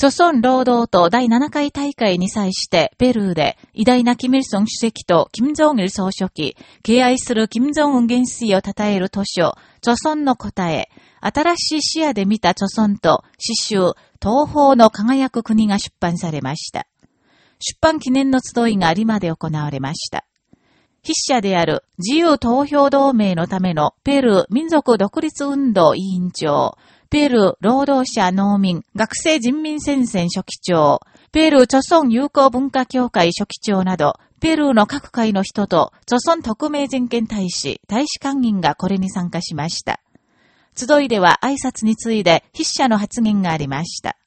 朝鮮労働党第7回大会に際してペルーで偉大なキム・イルソン主席とキム・ジョン・イル総書記、敬愛するキム・ジョン・ウン元帥を称える図書、朝鮮の答え、新しい視野で見た朝鮮と詩集、東方の輝く国が出版されました。出版記念の集いが有馬で行われました。筆者である自由投票同盟のためのペルー民族独立運動委員長、ペルー労働者農民学生人民戦線書記長、ペルー著村友好文化協会書記長など、ペルーの各界の人と、著村特命人権大使、大使官員がこれに参加しました。集いでは挨拶について筆者の発言がありました。